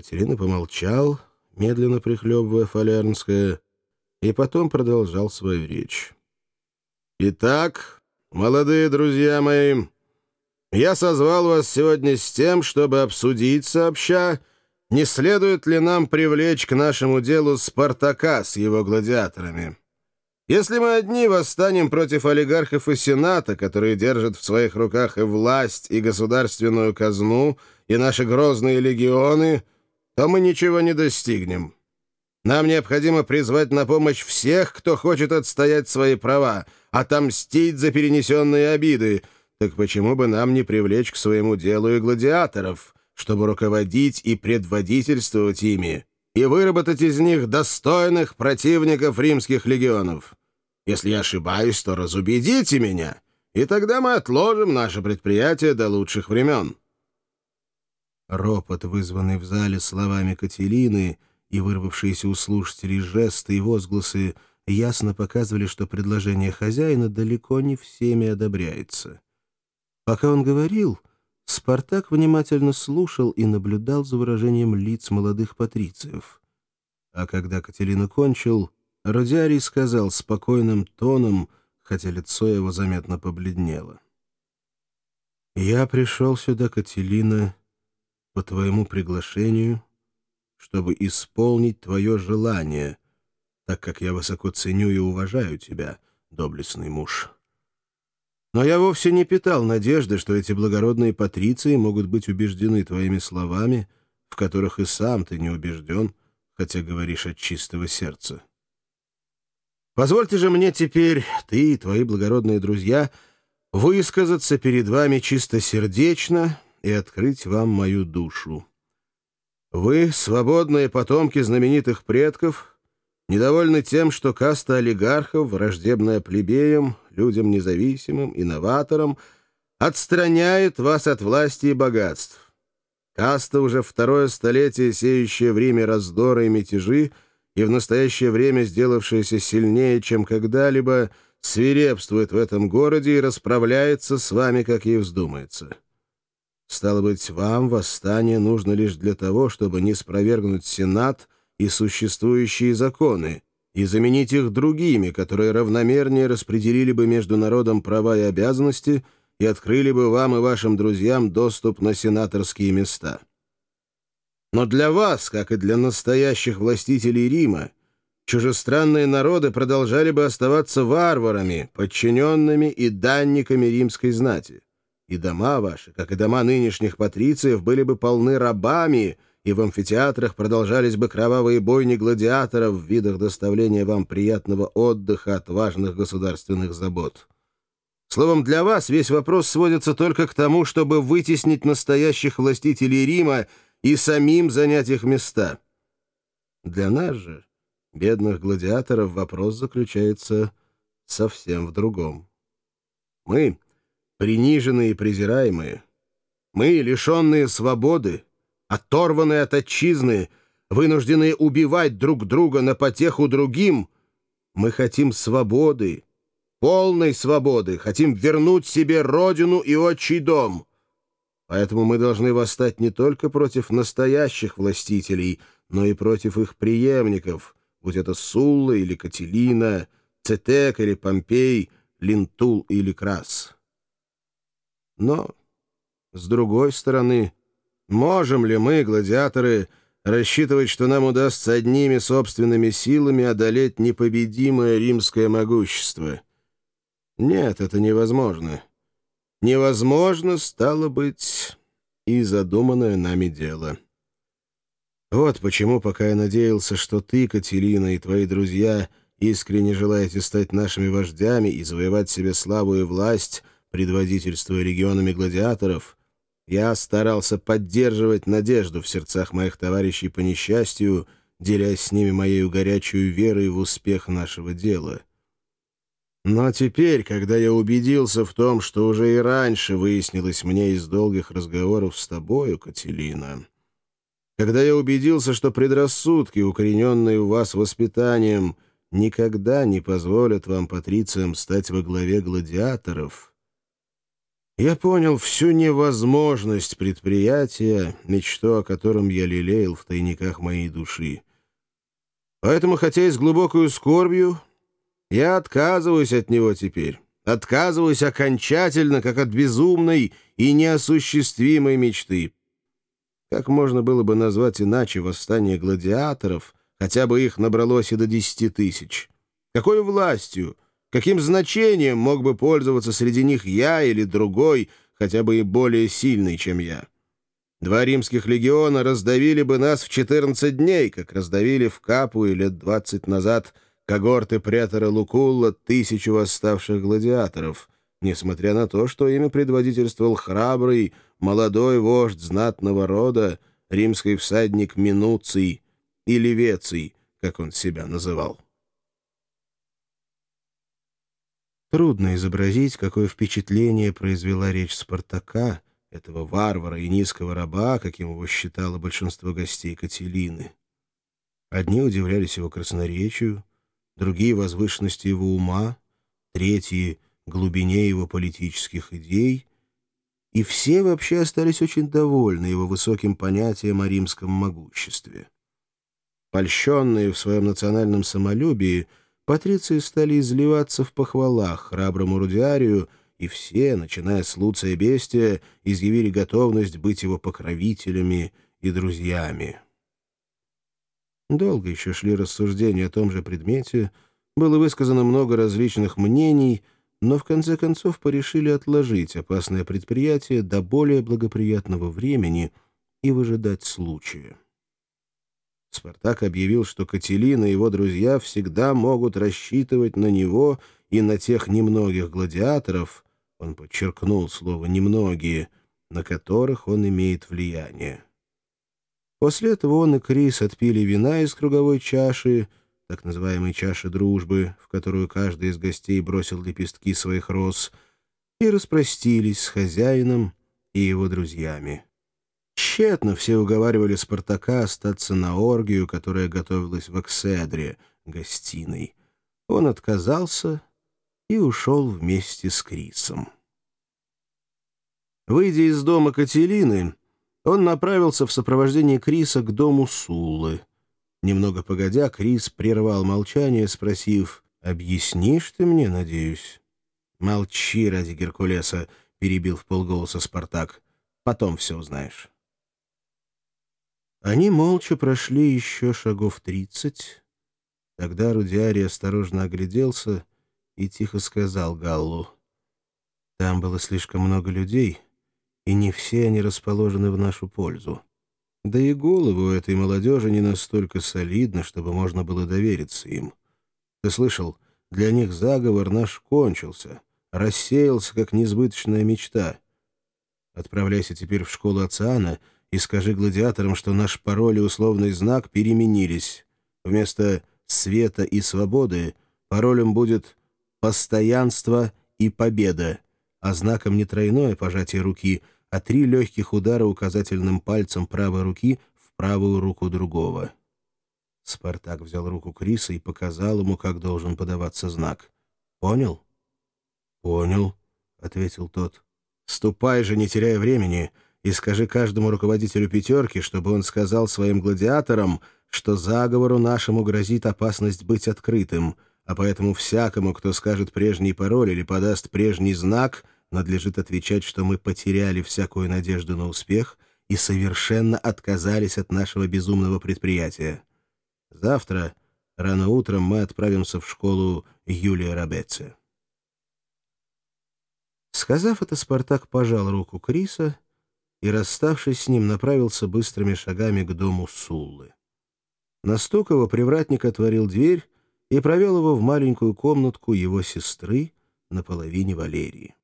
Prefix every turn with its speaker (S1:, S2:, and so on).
S1: Катерина помолчал, медленно прихлебывая фалернское, и потом продолжал свою речь. «Итак, молодые друзья мои, я созвал вас сегодня с тем, чтобы обсудить сообща, не следует ли нам привлечь к нашему делу Спартака с его гладиаторами. Если мы одни восстанем против олигархов и сената, которые держат в своих руках и власть, и государственную казну, и наши грозные легионы, то мы ничего не достигнем». Нам необходимо призвать на помощь всех, кто хочет отстоять свои права, отомстить за перенесенные обиды. Так почему бы нам не привлечь к своему делу и гладиаторов, чтобы руководить и предводительствовать ими, и выработать из них достойных противников римских легионов? Если я ошибаюсь, то разубедите меня, и тогда мы отложим наше предприятие до лучших времен».
S2: Ропот, вызванный в зале словами Катерины, — и вырвавшиеся у слушателей жесты и возгласы ясно показывали, что предложение хозяина далеко не всеми одобряется. Пока он говорил, Спартак внимательно слушал и наблюдал за выражением лиц молодых патрициев. А когда Катерина кончил, Родиарий сказал спокойным тоном, хотя лицо его заметно побледнело. «Я пришел сюда, Катерина, по твоему приглашению» чтобы исполнить твое желание, так как я высоко ценю и уважаю тебя, доблестный муж. Но я вовсе не питал надежды, что эти благородные патриции могут быть убеждены твоими словами, в которых и сам ты не убежден, хотя говоришь от чистого сердца. Позвольте же мне теперь, ты и твои благородные друзья, высказаться перед вами чистосердечно и открыть вам мою душу. Вы, свободные потомки знаменитых предков, недовольны тем, что каста олигархов, враждебная плебеям, людям независимым, инноваторам, отстраняет вас от власти и богатств. Каста, уже второе столетие сеющая в Риме раздоры и мятежи, и в настоящее время сделавшаяся сильнее, чем когда-либо, свирепствует в этом городе и расправляется с вами, как ей вздумается. Стало быть, вам восстание нужно лишь для того, чтобы не спровергнуть Сенат и существующие законы, и заменить их другими, которые равномернее распределили бы между народом права и обязанности и открыли бы вам и вашим друзьям доступ на сенаторские места. Но для вас, как и для настоящих властителей Рима, чужестранные народы продолжали бы оставаться варварами, подчиненными и данниками римской знати и дома ваши, как и дома нынешних патрициев, были бы полны рабами, и в амфитеатрах продолжались бы кровавые бойни гладиаторов в видах доставления вам приятного отдыха от важных государственных забот. Словом, для вас весь вопрос сводится только к тому, чтобы вытеснить настоящих властителей Рима и самим занять их места. Для нас же, бедных гладиаторов, вопрос заключается совсем в другом. Мы — приниженные и презираемые. Мы, лишенные свободы, оторванные от отчизны, вынужденные убивать друг друга на потеху другим, мы хотим свободы, полной свободы, хотим вернуть себе родину и отчий дом. Поэтому мы должны восстать не только против настоящих властителей, но и против их преемников, будь это Сулла или Кателина, Цетек или Помпей, Линтул или Крас. Но, с другой стороны, можем ли мы, гладиаторы, рассчитывать, что нам удастся одними собственными силами одолеть непобедимое римское могущество? Нет, это невозможно. Невозможно, стало быть, и задуманное нами дело. Вот почему, пока я надеялся, что ты, Катерина, и твои друзья искренне желаете стать нашими вождями и завоевать себе славу и власть, предводительствуя регионами гладиаторов, я старался поддерживать надежду в сердцах моих товарищей по несчастью, делясь с ними моей горячую верой в успех нашего дела. Но теперь, когда я убедился в том, что уже и раньше выяснилось мне из долгих разговоров с тобою, Кателина, когда я убедился, что предрассудки, укорененные у вас воспитанием, никогда не позволят вам, патрициям, стать во главе гладиаторов —
S1: я понял всю невозможность предприятия, мечту о котором я лелеял в тайниках моей души. Поэтому, хотя и с глубокой скорбью, я отказываюсь от него теперь. Отказываюсь окончательно, как от безумной и неосуществимой мечты. Как можно было бы назвать иначе восстание гладиаторов, хотя бы их набралось и до десяти тысяч? Какой властью, Каким значением мог бы пользоваться среди них я или другой, хотя бы и более сильный, чем я? Два римских легиона раздавили бы нас в 14 дней, как раздавили в Капу и лет 20 назад когорты претора Лукулла тысячу восставших гладиаторов, несмотря на то, что ими предводительствовал храбрый, молодой вождь знатного рода, римский всадник Минуций или Веций, как он себя называл.
S2: Трудно изобразить, какое впечатление произвела речь Спартака, этого варвара и низкого раба, каким его считало большинство гостей Кателины. Одни удивлялись его красноречию, другие — возвышенности его ума, третьи — глубине его политических идей, и все вообще остались очень довольны его высоким понятием о римском могуществе. Польщенные в своем национальном самолюбии — патриции стали изливаться в похвалах храброму Рудиарию, и все, начиная с Луция Бестия, изъявили готовность быть его покровителями и друзьями. Долго еще шли рассуждения о том же предмете, было высказано много различных мнений, но в конце концов порешили отложить опасное предприятие до более благоприятного времени и выжидать случая. Спартак объявил, что Кателин и его друзья всегда могут рассчитывать на него и на тех немногих гладиаторов, он подчеркнул слово «немногие», на которых он имеет влияние. После этого он и Крис отпили вина из круговой чаши, так называемой чаши дружбы, в которую каждый из гостей бросил лепестки своих роз, и распростились с хозяином и его друзьями. Тщетно все уговаривали Спартака остаться на оргию, которая готовилась в Экседре, гостиной. Он отказался и ушел вместе с Крисом. Выйдя из дома Кателины, он направился в сопровождении Криса к дому Суллы. Немного погодя, Крис прервал молчание, спросив, «Объяснишь ты мне, надеюсь?» «Молчи ради Геркулеса», — перебил в полголоса Спартак. «Потом все узнаешь». Они молча прошли еще шагов тридцать. Тогда Рудиарий осторожно огляделся и тихо сказал Галлу. «Там было слишком много людей, и не все они расположены в нашу пользу. Да и головы у этой молодежи не настолько солидны, чтобы можно было довериться им. Ты слышал, для них заговор наш кончился, рассеялся, как несбыточная мечта. Отправляйся теперь в школу Ациана — и скажи гладиаторам, что наш пароль и условный знак переменились. Вместо «света» и «свободы» паролем будет «постоянство» и «победа», а знаком не тройное пожатие руки, а три легких удара указательным пальцем правой руки в правую руку другого. Спартак взял руку Криса и показал ему, как должен подаваться знак. «Понял?» «Понял», — ответил тот. «Ступай же, не теряя времени и скажи каждому руководителю «пятерки», чтобы он сказал своим гладиаторам, что заговору нашему грозит опасность быть открытым, а поэтому всякому, кто скажет прежний пароль или подаст прежний знак, надлежит отвечать, что мы потеряли всякую надежду на успех и совершенно отказались от нашего безумного предприятия. Завтра, рано утром, мы отправимся в школу Юлия Рабеце. Сказав это, Спартак пожал руку Криса и, расставшись с ним, направился быстрыми шагами к дому Суллы. На стук его привратник отворил дверь и провел его в маленькую комнатку его сестры на половине Валерии.